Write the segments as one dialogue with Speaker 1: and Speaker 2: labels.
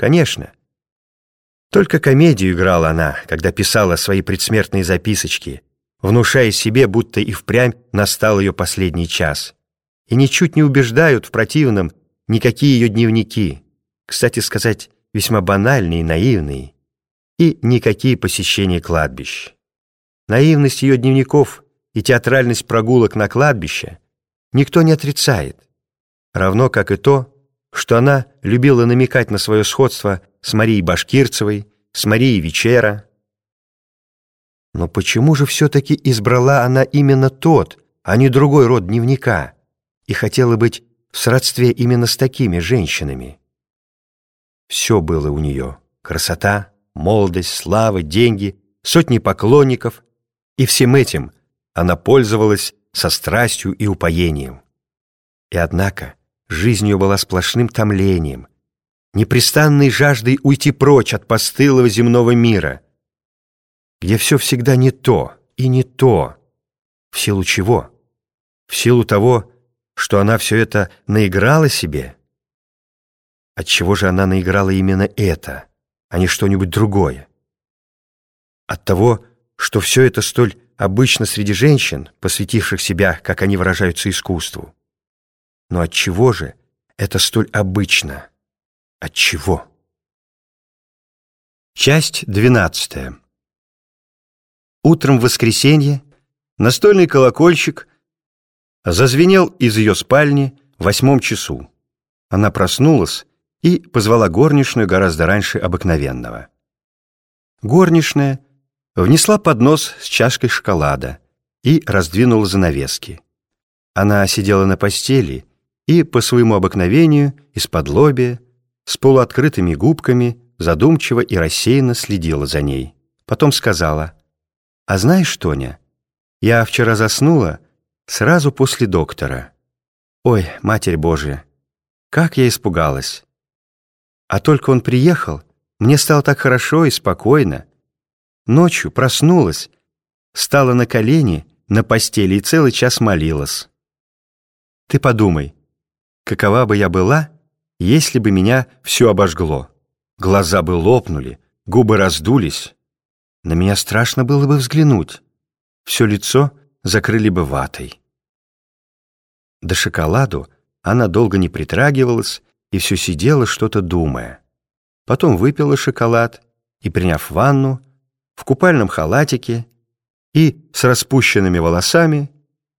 Speaker 1: Конечно. Только комедию играла она, когда писала свои предсмертные записочки, внушая себе, будто и впрямь настал ее последний час. И ничуть не убеждают в противном никакие ее дневники, кстати сказать, весьма банальные и наивные, и никакие посещения кладбищ. Наивность ее дневников и театральность прогулок на кладбище никто не отрицает, равно как и то, что она любила намекать на свое сходство с Марией Башкирцевой, с Марией Вечера. Но почему же все-таки избрала она именно тот, а не другой род дневника, и хотела быть в сродстве именно с такими женщинами? Все было у нее — красота, молодость, слава, деньги, сотни поклонников, и всем этим она пользовалась со страстью и упоением. И однако жизнь ее была сплошным томлением, непрестанной жаждой уйти прочь от постылого земного мира, где все всегда не то и не то. В силу чего? В силу того, что она все это наиграла себе? Отчего же она наиграла именно это, а не что-нибудь другое? От того, что все это столь обычно среди женщин, посвятивших себя, как они выражаются, искусству. Но от чего же это столь обычно? От чего? Часть двенадцатая. Утром в воскресенье настольный колокольчик зазвенел из ее спальни в восьмом часу. Она проснулась и позвала горничную гораздо раньше обыкновенного. Горничная внесла поднос с чашкой шоколада и раздвинула занавески. Она сидела на постели и, по своему обыкновению, из-под лобия, с полуоткрытыми губками, задумчиво и рассеянно следила за ней. Потом сказала, «А знаешь, Тоня, я вчера заснула сразу после доктора. Ой, Матерь Божия, как я испугалась! А только он приехал, мне стало так хорошо и спокойно. Ночью проснулась, стала на колени, на постели и целый час молилась. Ты подумай, какова бы я была, если бы меня все обожгло. Глаза бы лопнули, губы раздулись. На меня страшно было бы взглянуть. Все лицо закрыли бы ватой. До шоколаду она долго не притрагивалась, и все сидела, что-то думая. Потом выпила шоколад и, приняв ванну, в купальном халатике и с распущенными волосами,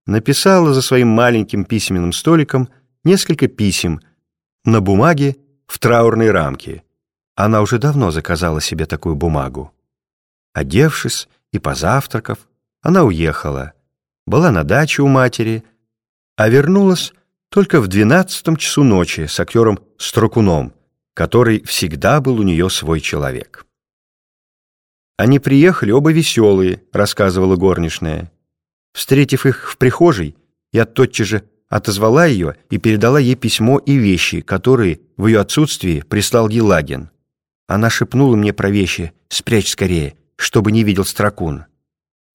Speaker 1: написала за своим маленьким письменным столиком несколько писем на бумаге в траурной рамке. Она уже давно заказала себе такую бумагу. Одевшись и позавтракав, она уехала, была на даче у матери, а вернулась только в двенадцатом часу ночи с актером Строкуном, который всегда был у нее свой человек. «Они приехали оба веселые», — рассказывала горничная. Встретив их в прихожей, я тотчас же отозвала ее и передала ей письмо и вещи, которые в ее отсутствии прислал Елагин. Она шепнула мне про вещи «Спрячь скорее, чтобы не видел Строкун».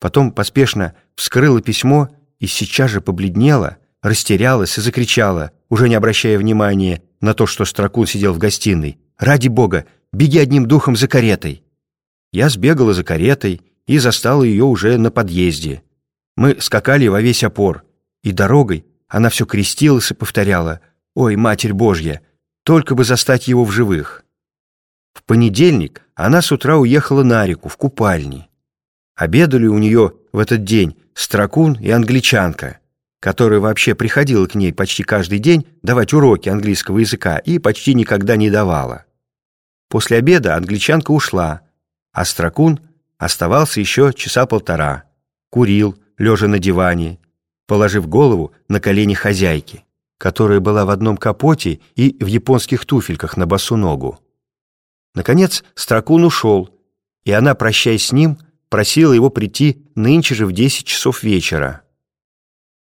Speaker 1: Потом поспешно вскрыла письмо и сейчас же побледнела, растерялась и закричала, уже не обращая внимания на то, что Строкун сидел в гостиной. «Ради бога, беги одним духом за каретой!» Я сбегала за каретой и застала ее уже на подъезде. Мы скакали во весь опор, и дорогой она все крестилась и повторяла «Ой, Матерь Божья, только бы застать его в живых!» В понедельник она с утра уехала на реку, в купальни. Обедали у нее в этот день Строкун и англичанка — которая вообще приходила к ней почти каждый день давать уроки английского языка и почти никогда не давала. После обеда англичанка ушла, а Стракун оставался еще часа полтора, курил, лежа на диване, положив голову на колени хозяйки, которая была в одном капоте и в японских туфельках на босу ногу. Наконец Стракун ушел, и она, прощаясь с ним, просила его прийти нынче же в десять часов вечера.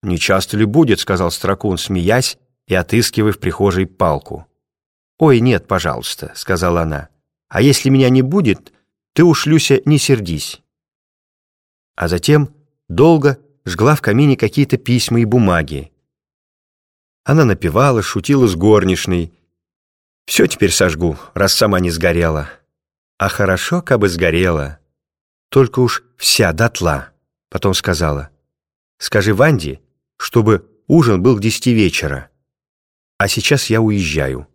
Speaker 1: «Не часто ли будет?» — сказал Строкун, смеясь и отыскивая в прихожей палку. «Ой, нет, пожалуйста», — сказала она. «А если меня не будет, ты уж, Люся, не сердись». А затем долго жгла в камине какие-то письма и бумаги. Она напевала, шутила с горничной. Все теперь сожгу, раз сама не сгорела. А хорошо, кабы сгорела. Только уж вся дотла. Потом сказала. Скажи Ванде, чтобы ужин был к десяти вечера. А сейчас я уезжаю.